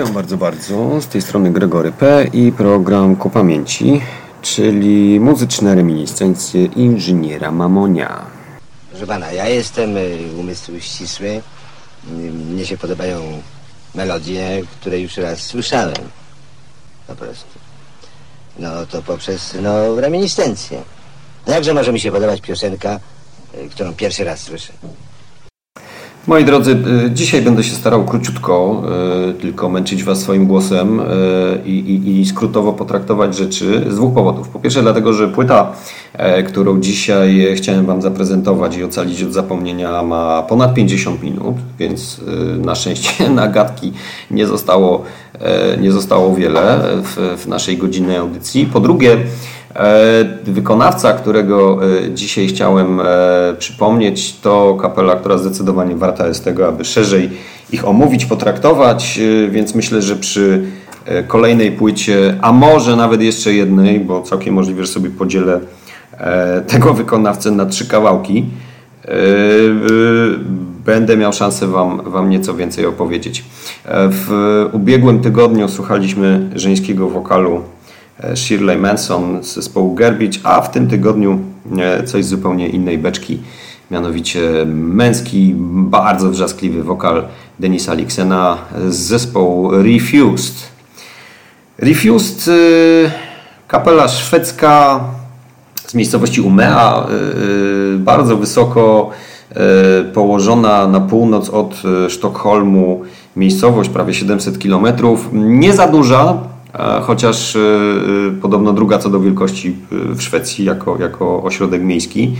Witam bardzo, bardzo. Z tej strony Gregory P. i program Ku Pamięci, czyli muzyczne reminiscencje inżyniera Mamonia. Proszę pana, ja jestem y, umysł ścisły. Y, Mnie się podobają melodie, które już raz słyszałem. Po prostu. No to poprzez, no, reminiscencję. Jakże może mi się podobać piosenka, y, którą pierwszy raz słyszę? Moi drodzy, y, dzisiaj będę się starał króciutko y, tylko męczyć Was swoim głosem y, i, i, i skrótowo potraktować rzeczy z dwóch powodów. Po pierwsze dlatego, że płyta, e, którą dzisiaj chciałem Wam zaprezentować i ocalić od zapomnienia ma ponad 50 minut, więc na szczęście nagadki nie zostało, e, nie zostało wiele w, w naszej godzinnej audycji. Po drugie, wykonawca, którego e, dzisiaj chciałem e, przypomnieć, to kapela, która zdecydowanie warta jest tego, aby szerzej ich omówić, potraktować, więc myślę, że przy kolejnej płycie, a może nawet jeszcze jednej, bo całkiem możliwe, że sobie podzielę tego wykonawcę na trzy kawałki, będę miał szansę Wam, wam nieco więcej opowiedzieć. W ubiegłym tygodniu słuchaliśmy żeńskiego wokalu E, Shirley Manson z zespołu Garbage, a w tym tygodniu e, coś zupełnie innej beczki, mianowicie męski, bardzo wrzaskliwy wokal Denisa Liksena z zespołu Refused. Refused, e, kapela szwedzka z miejscowości Umea, bardzo wysoko położona na północ od Sztokholmu, miejscowość prawie 700 km, nie za duża, chociaż y, y, podobno druga co do wielkości w Szwecji jako, jako ośrodek miejski.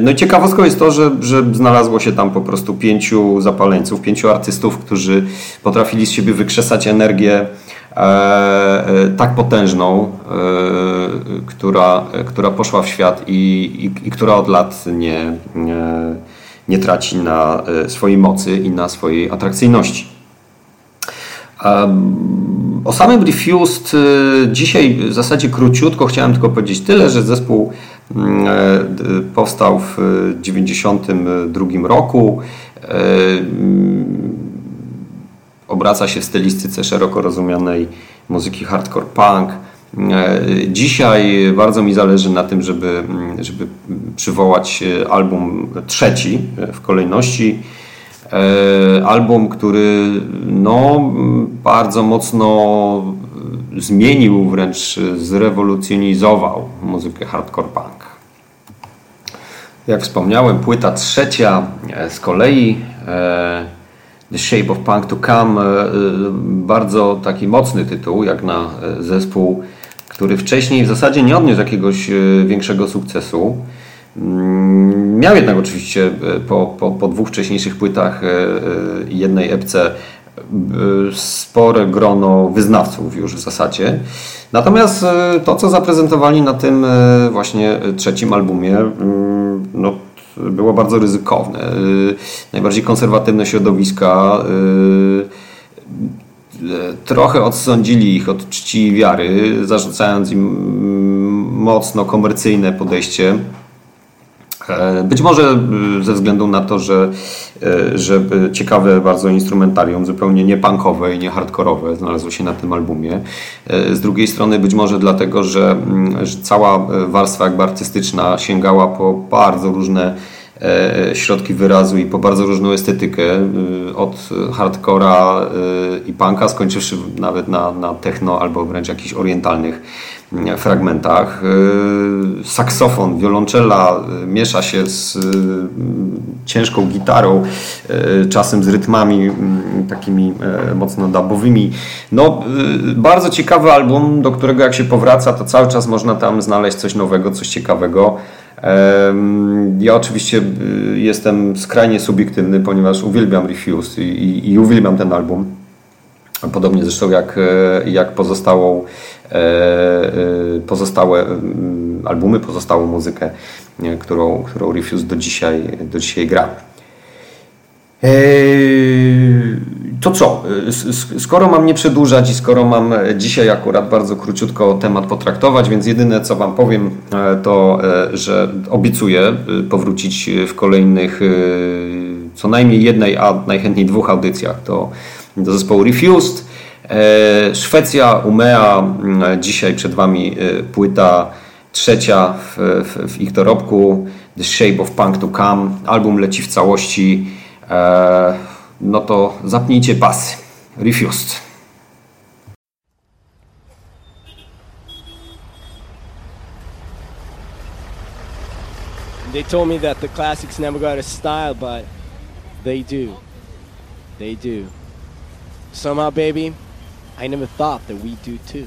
No i ciekawostką jest to, że, że znalazło się tam po prostu pięciu zapaleńców, pięciu artystów, którzy potrafili z siebie wykrzesać energię e, e, tak potężną, e, która, która poszła w świat i, i, i która od lat nie, nie, nie traci na swojej mocy i na swojej atrakcyjności. O samym Refused y, dzisiaj w zasadzie króciutko chciałem tylko powiedzieć tyle, że zespół mm, e, powstał w 1992 roku. E, mm, obraca się w stylistyce szeroko rozumianej muzyki hardcore punk. E, dzisiaj bardzo mi zależy na tym, żeby, mm, żeby przywołać album trzeci w kolejności album, który no, bardzo mocno zmienił, wręcz zrewolucjonizował muzykę hardcore punk. Jak wspomniałem, płyta trzecia e, z kolei e, The Shape of Punk to Come, bardzo taki mocny tytuł, jak na zespół, który wcześniej w zasadzie nie odniósł jakiegoś większego sukcesu. Mm, miał jednak oczywiście e, po, po, po dwóch wcześniejszych płytach e, e, i jednej epce spore grono wyznawców już w zasadzie. Natomiast to, co zaprezentowali na tym właśnie trzecim albumie, mm, no, było bardzo ryzykowne. Najbardziej konserwatywne środowiska trochę odsądzili ich od czci i wiary, zarzucając im mm, mocno komercyjne podejście być może e, ze względu na to, że, e, że ciekawe bardzo instrumentarium, zupełnie nie punkowe i nie hardkorowe znalazło się na tym albumie. Z drugiej strony być może dlatego, że, mm, że cała warstwa jakby artystyczna sięgała po bardzo różne środki wyrazu i po bardzo różną estetykę, od hardcora i punka, skończywszy nawet na, na techno albo wręcz jakichś orientalnych fragmentach. Y, saksofon, wiolonczela miesza się z ciężką gitarą, czasem z rytmami mm, takimi mocno dubowymi. No, bardzo ciekawy album, do którego jak się powraca, to cały czas można tam znaleźć coś nowego, coś ciekawego. Ja oczywiście jestem skrajnie subiektywny, ponieważ uwielbiam Refuse i, i, i uwielbiam ten album. Podobnie zresztą jak, jak pozostałą E, e, pozostałe albumy, pozostałą muzykę, którą, którą Refuse do dzisiaj, do dzisiaj gra. E, to co? Skoro mam nie przedłużać i skoro mam dzisiaj akurat bardzo króciutko temat potraktować, więc jedyne co Wam powiem to, że obiecuję powrócić w kolejnych co najmniej jednej, a najchętniej dwóch audycjach do do zespołu Refused. E, Szwecja, Umea, dzisiaj przed Wami e, płyta trzecia w, w, w ich dorobku, The Shape of Punk to Come. Album leci w całości. No to zapnijcie pasy. Refused. They told me that the classics never got a style, but they do. They do. Somehow, baby, I never thought that we do too.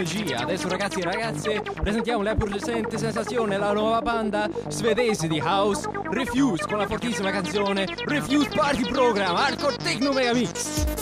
energia. Adesso ragazzi e ragazze presentiamo la purgescente sensazione, la nuova banda svedese di House Refuse con la fortissima canzone Refuse Party Program Hardcore Techno Mega Mix.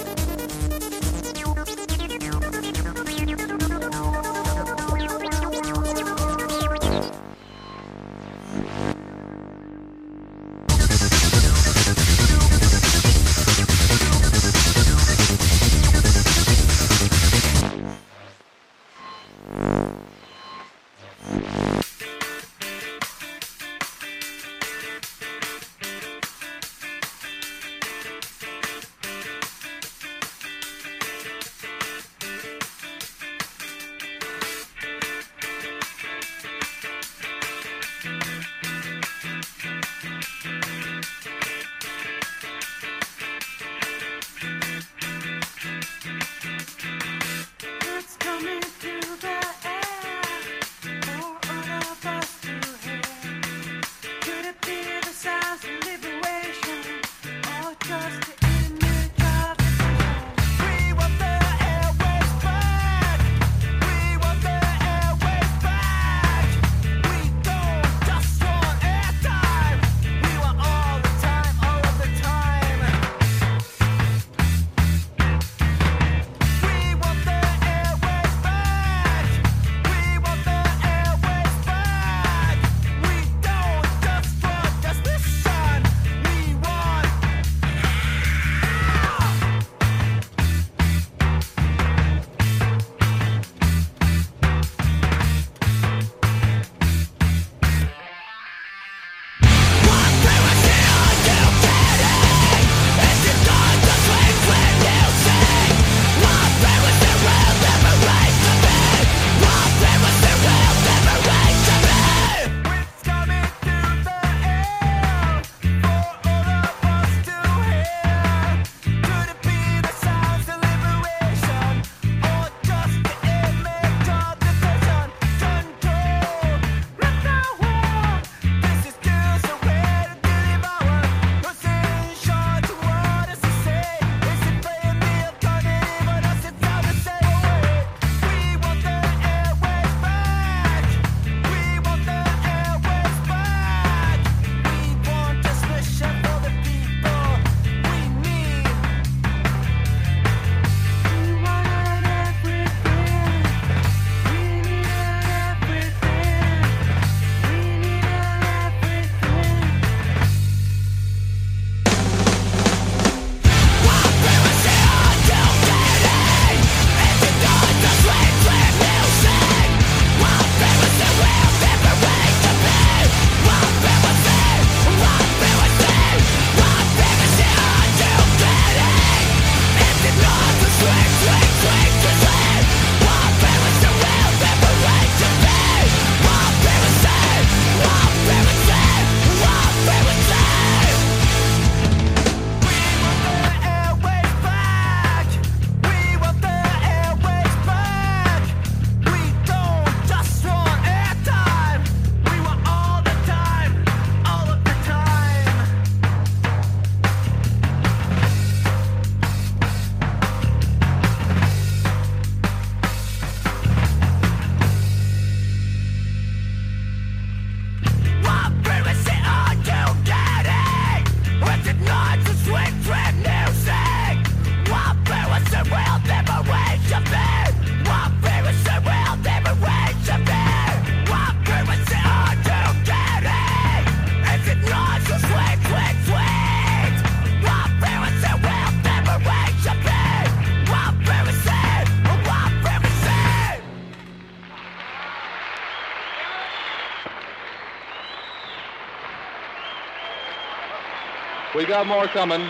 got more coming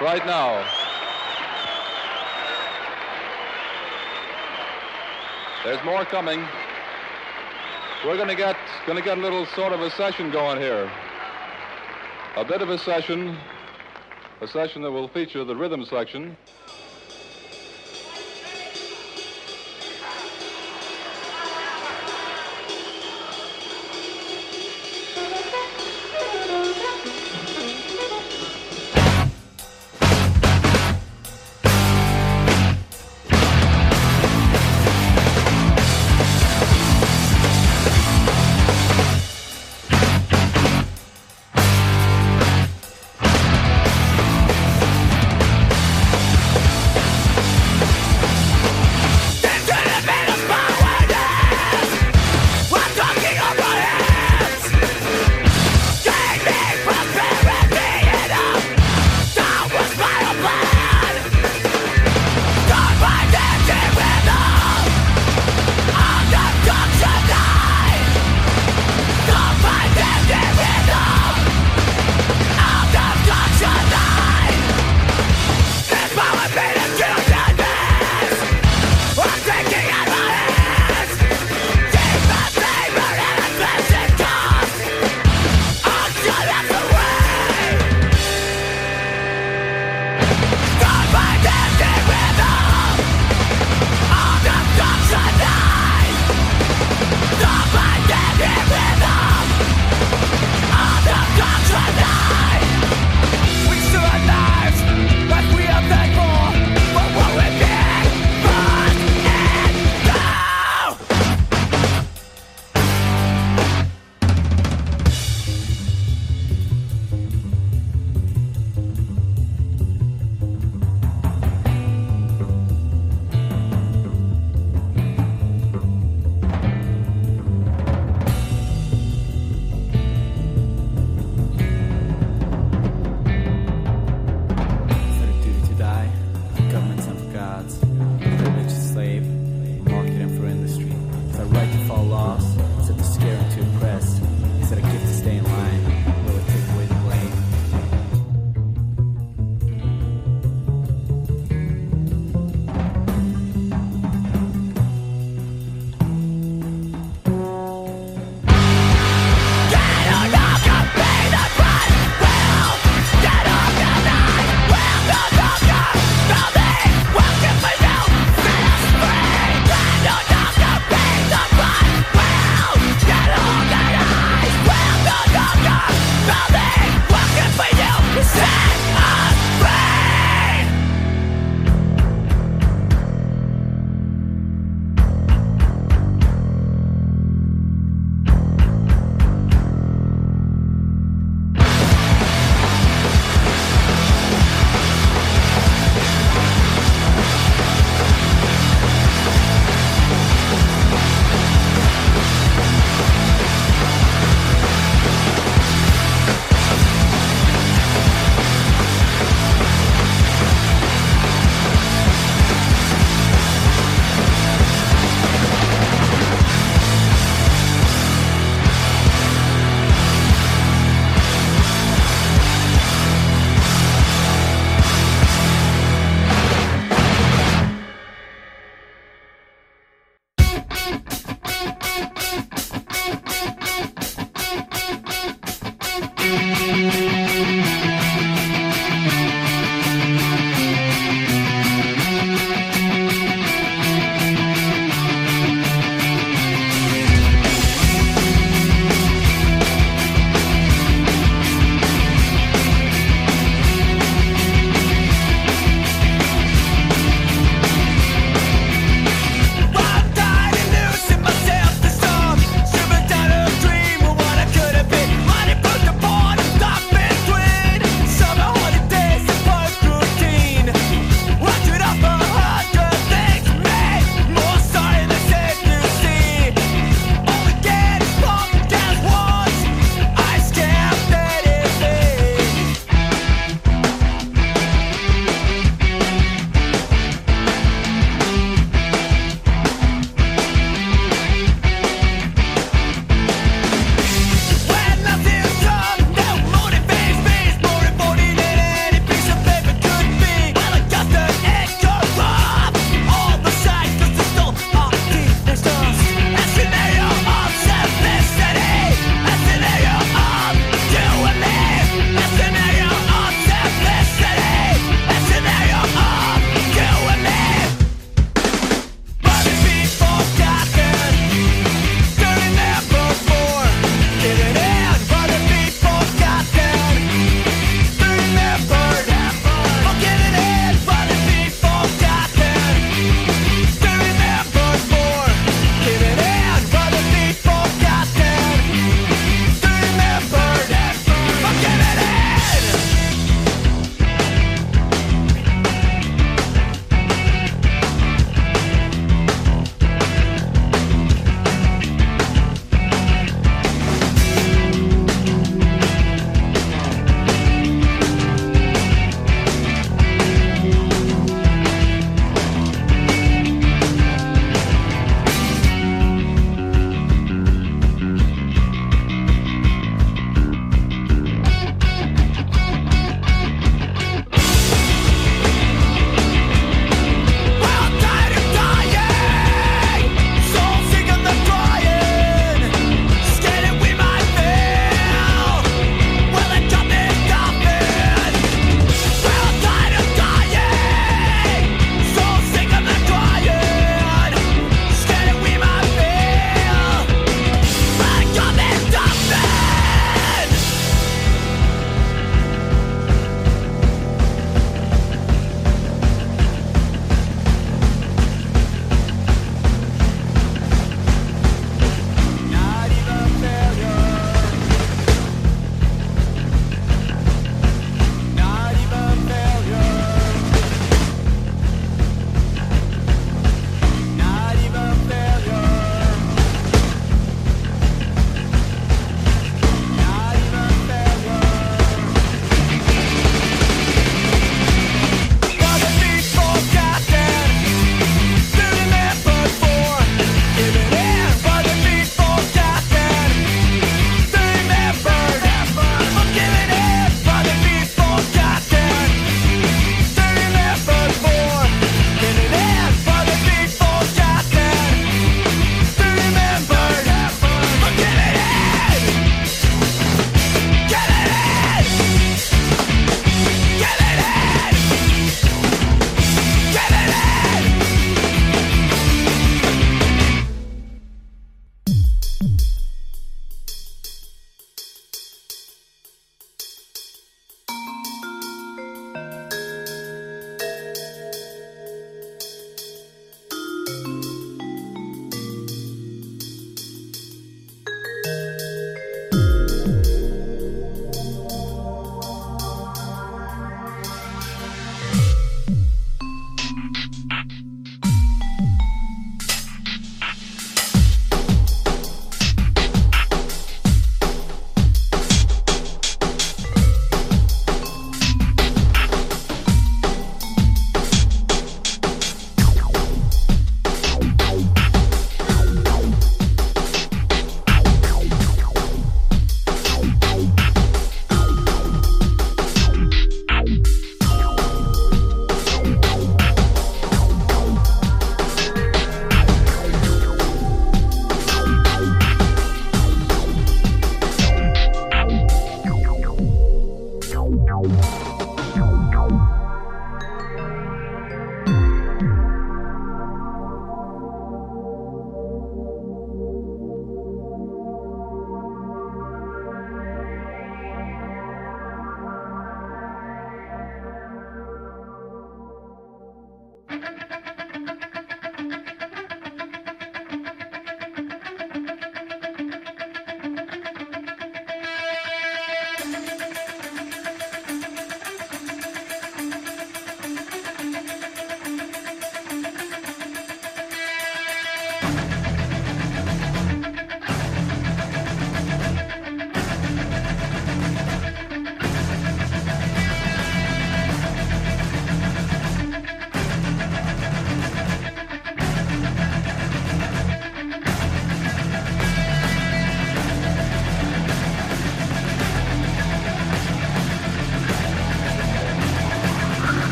right now. There's more coming. We're going to get going to get a little sort of a session going here. A bit of a session, a session that will feature the rhythm section.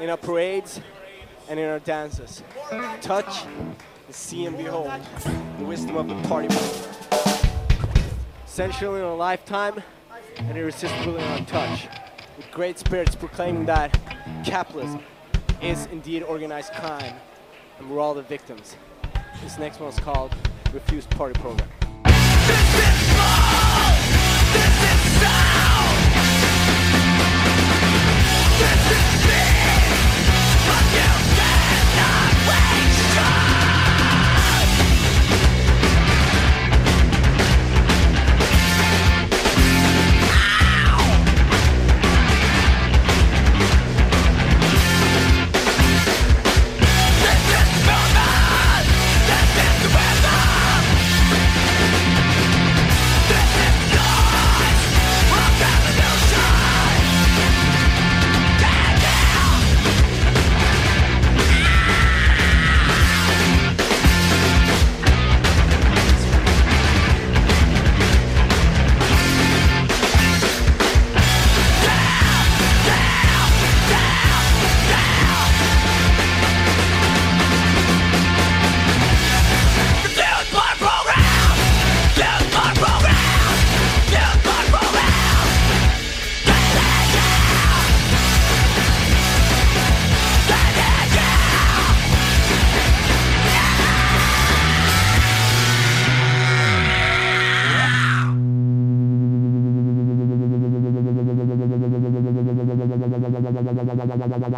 In our parades and in our dances, touch and see and behold the wisdom of the party. Essential in our lifetime and irresistible in our touch. With great spirits proclaiming that capitalism is indeed organized crime and we're all the victims. This next one is called Refused Party Program. This is me, but you said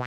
To